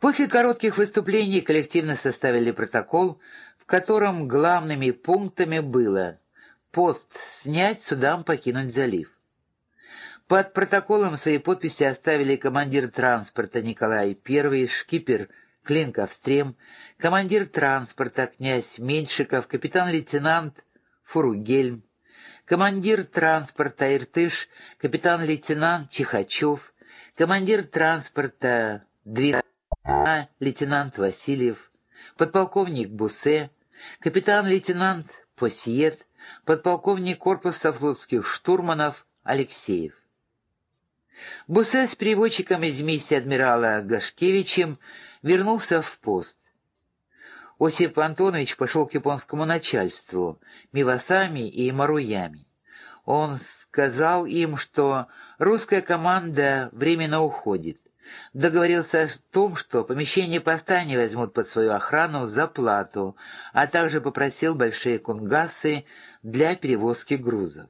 После коротких выступлений коллективно составили протокол, в котором главными пунктами было пост снять, судам покинуть залив. Под протоколом свои подписи оставили командир транспорта Николай I, шкипер Клинковстрем, командир транспорта князь Меньшиков, капитан-лейтенант Фуругельм, командир транспорта Иртыш, капитан-лейтенант Чихачев, командир транспорта Двина, лейтенант Васильев, подполковник Бусе, капитан-лейтенант Посиет, подполковник корпуса флотских штурманов Алексеев. Бусе с переводчиком из миссии адмирала Гашкевичем вернулся в пост. Осип Антонович пошел к японскому начальству, Мивасами и Маруями. Он сказал им, что русская команда временно уходит. Договорился о том, что помещение поста не возьмут под свою охрану за плату, а также попросил большие кунгасы для перевозки грузов.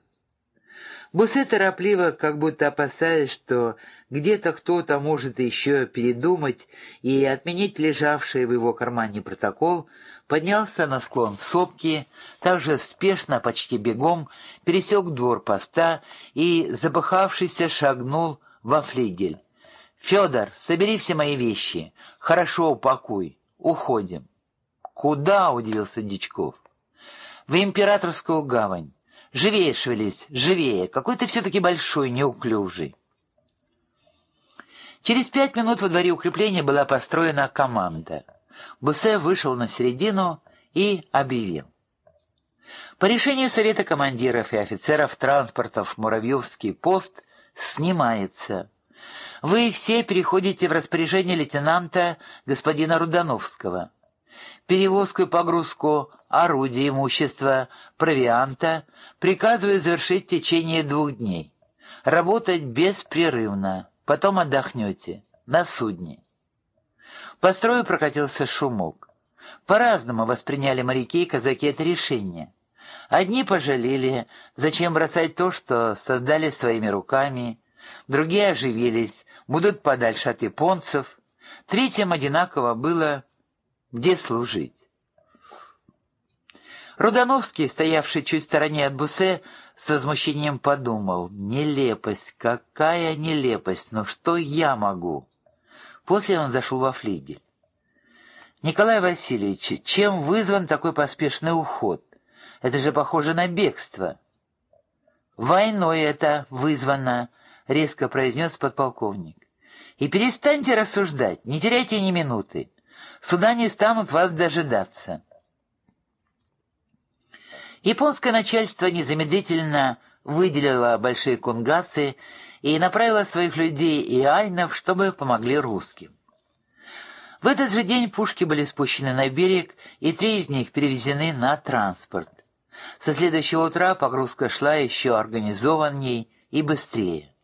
Бусе торопливо, как будто опасаясь, что где-то кто-то может еще передумать и отменить лежавший в его кармане протокол, поднялся на склон сопки, также спешно, почти бегом, пересек двор поста и, запыхавшийся, шагнул во флигель. «Федор, собери все мои вещи. Хорошо упакуй. Уходим». «Куда?» — удивился Дичков. «В императорскую гавань. Живее шевелись, живее. Какой ты все-таки большой, неуклюжий». Через пять минут во дворе укрепления была построена команда. Бусе вышел на середину и объявил. По решению Совета командиров и офицеров транспортов Муравьевский пост снимается. Вы все переходите в распоряжение лейтенанта господина Рудановского. Перевозку и погрузку орудия, имущества, провианта приказываю завершить в течение двух дней. Работать беспрерывно, потом отдохнете, на судне. По строю прокатился шумок. По-разному восприняли моряки и казаки это решение. Одни пожалели, зачем бросать то, что создали своими руками, другие оживились, будут подальше от японцев, третьим одинаково было где служить. Рудановский, стоявший чуть в стороне от Бусе, с возмущением подумал, «Нелепость, какая нелепость, но что я могу?» После он зашел во флигель. «Николай Васильевич, чем вызван такой поспешный уход? Это же похоже на бегство». «Войной это вызвано», — резко произнес подполковник. «И перестаньте рассуждать, не теряйте ни минуты. Суда не станут вас дожидаться». Японское начальство незамедлительно выделило большие кунгасы и направило своих людей и айнов, чтобы помогли русским. В этот же день пушки были спущены на берег, и три из них перевезены на транспорт. Со следующего утра погрузка шла еще организованней и быстрее.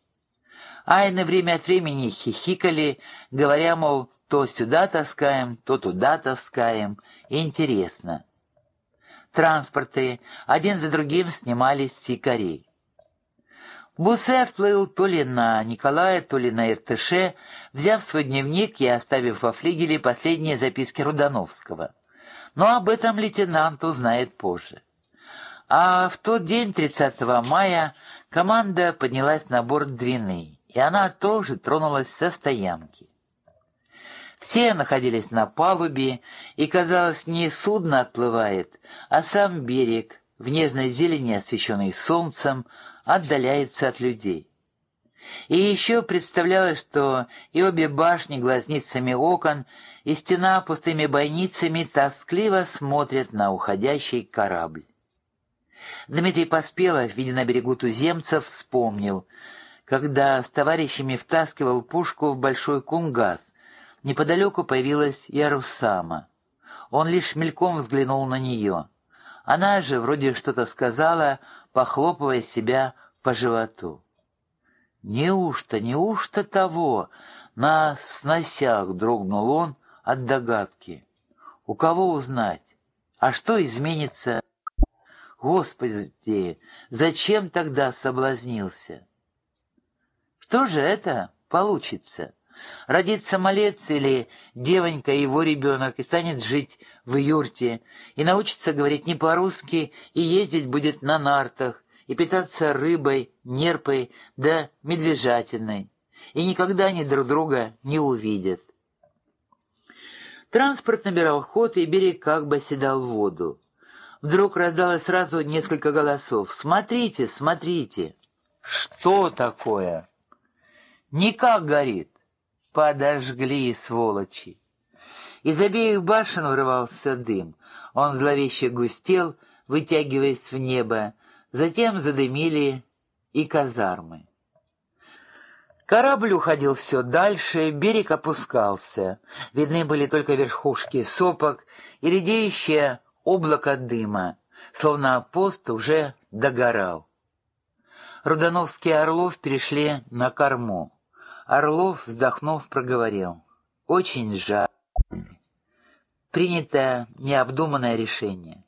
Айны время от времени хихикали, говоря, мол, то сюда таскаем, то туда таскаем, интересно транспорты один за другим снимались с якорей. Бусе отплыл то ли на Николая, то ли на Иртыше, взяв свой дневник и оставив во флигеле последние записки Рудановского. Но об этом лейтенант узнает позже. А в тот день, 30 мая, команда поднялась на борт Двины, и она тоже тронулась со стоянки. Все находились на палубе, и, казалось, не судно отплывает, а сам берег, в нежной зелени, освещенный солнцем, отдаляется от людей. И еще представлялось, что и обе башни глазницами окон, и стена пустыми бойницами тоскливо смотрят на уходящий корабль. Дмитрий Поспелов, видя на берегу туземцев, вспомнил, когда с товарищами втаскивал пушку в большой кунгас, Неподалеку появилась Ярусама. Он лишь мельком взглянул на нее. Она же вроде что-то сказала, похлопывая себя по животу. «Неужто, неужто того?» На сносях дрогнул он от догадки. «У кого узнать? А что изменится?» «Господи, зачем тогда соблазнился?» «Что же это получится?» Родится малец или девонька, его ребенок, и станет жить в юрте, и научится говорить не по-русски, и ездить будет на нартах, и питаться рыбой, нерпой да медвежатиной, и никогда они друг друга не увидят. Транспорт набирал ход, и берег как бы оседал в воду. Вдруг раздалось сразу несколько голосов. «Смотрите, смотрите!» «Что такое?» «Никак горит!» «Подожгли, сволочи!» Из обеих башен вырывался дым. Он зловеще густел, вытягиваясь в небо. Затем задымили и казармы. Корабль уходил все дальше, берег опускался. Видны были только верхушки сопок и редеющее облако дыма, словно пост уже догорал. Рудановский и Орлов перешли на корму. Орлов, вздохнув, проговорил. «Очень жаль. Принято необдуманное решение.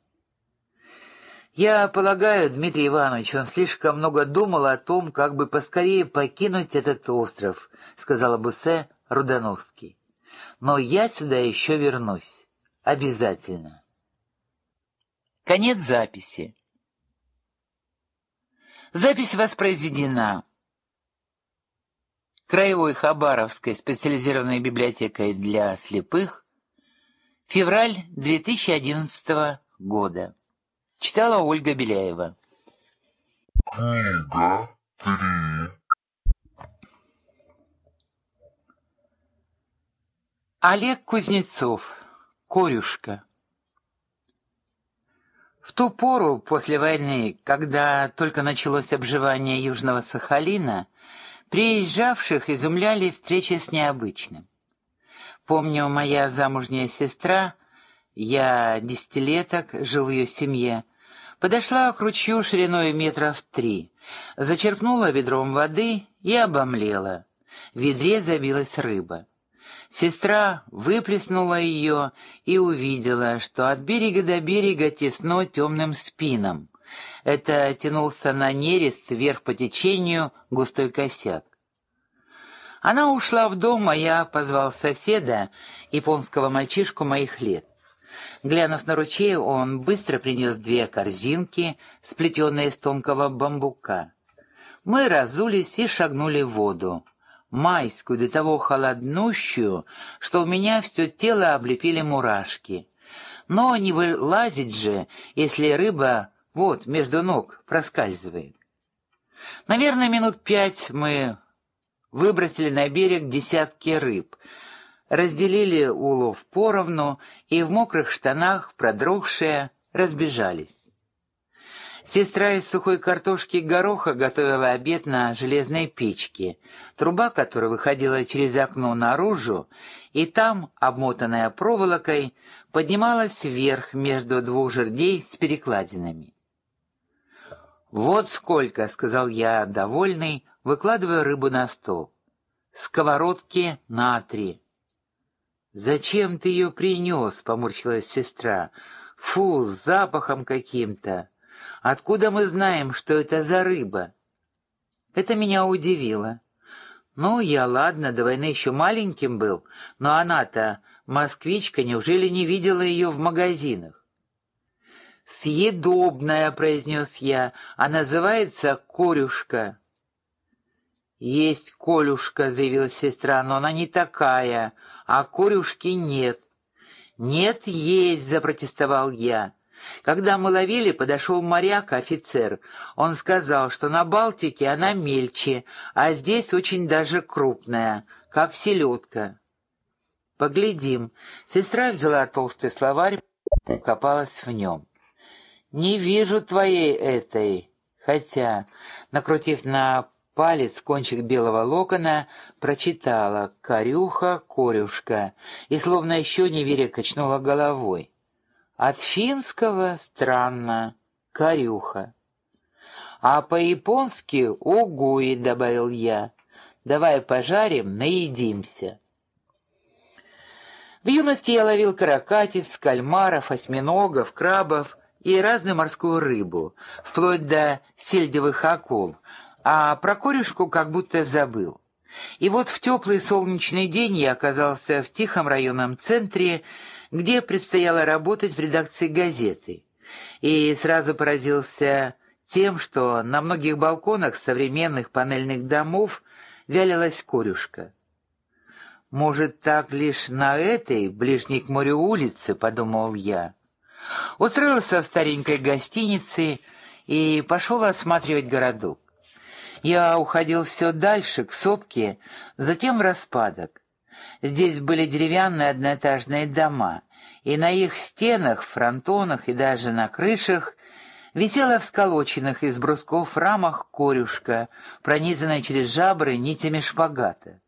Я полагаю, Дмитрий Иванович, он слишком много думал о том, как бы поскорее покинуть этот остров, сказал Бусе Рудановский. Но я сюда еще вернусь. Обязательно. Конец записи. Запись воспроизведена Краевой Хабаровской специализированной библиотекой для слепых февраль 2011 года. Читала Ольга Беляева. Книга три. Олег Кузнецов. Корюшка. В ту пору после войны, когда только началось обживание Южного Сахалина, приезжавших изумляли встречи с необычным. Помню, моя замужняя сестра — я десятилеток жил в ее семье. Подошла к ручью шириной метров три, зачерпнула ведром воды и обомлела. В ведре забилась рыба. Сестра выплеснула ее и увидела, что от берега до берега тесно темным спином. Это тянулся на нерест вверх по течению густой косяк. Она ушла в дом, а я позвал соседа, японского мальчишку моих лет. Глянув на ручей, он быстро принес две корзинки, сплетенные из тонкого бамбука. Мы разулись и шагнули в воду. Майскую, до того холоднущую, что у меня все тело облепили мурашки. Но не вылазить же, если рыба вот между ног проскальзывает. Наверное, минут пять мы выбросили на берег десятки рыб — разделили улов поровну и в мокрых штанах, продрогшие, разбежались. Сестра из сухой картошки и гороха готовила обед на железной печке, труба которой выходила через окно наружу, и там, обмотанная проволокой, поднималась вверх между двух жердей с перекладинами. «Вот сколько», — сказал я, довольный, выкладывая рыбу на стол. «Сковородки на три». «Зачем ты ее принес?» — поморщилась сестра. «Фу, с запахом каким-то. Откуда мы знаем, что это за рыба?» Это меня удивило. Ну, я, ладно, до войны еще маленьким был, но она-то, москвичка, неужели не видела ее в магазинах? «Съедобная», — произнес я, — «а называется корюшка». «Есть Колюшка», — заявила сестра, — «но она не такая, а Корюшки нет». «Нет, есть», — запротестовал я. Когда мы ловили, подошел моряк, офицер. Он сказал, что на Балтике она мельче, а здесь очень даже крупная, как селедка. «Поглядим». Сестра взяла толстый словарь, копалась в нем. «Не вижу твоей этой». Хотя, накрутив на палец кончик белого локона, прочитала «Корюха, корюшка» и, словно еще не веря, качнула головой. От финского странно «корюха». А по-японски «угуи», — добавил я. «Давай пожарим, наедимся». В юности я ловил каракатиц, кальмаров, осьминогов, крабов и разную морскую рыбу, вплоть до сельдевых акул — а про корюшку как будто забыл. И вот в теплый солнечный день я оказался в тихом районном центре, где предстояло работать в редакции газеты, и сразу поразился тем, что на многих балконах современных панельных домов вялилась корюшка. «Может, так лишь на этой, ближней к морю улице?» — подумал я. Устроился в старенькой гостинице и пошел осматривать городок. Я уходил все дальше, к сопке, затем в распадок. Здесь были деревянные одноэтажные дома, и на их стенах, фронтонах и даже на крышах висела в сколоченных из брусков рамах корюшка, пронизанная через жабры нитями шпагата.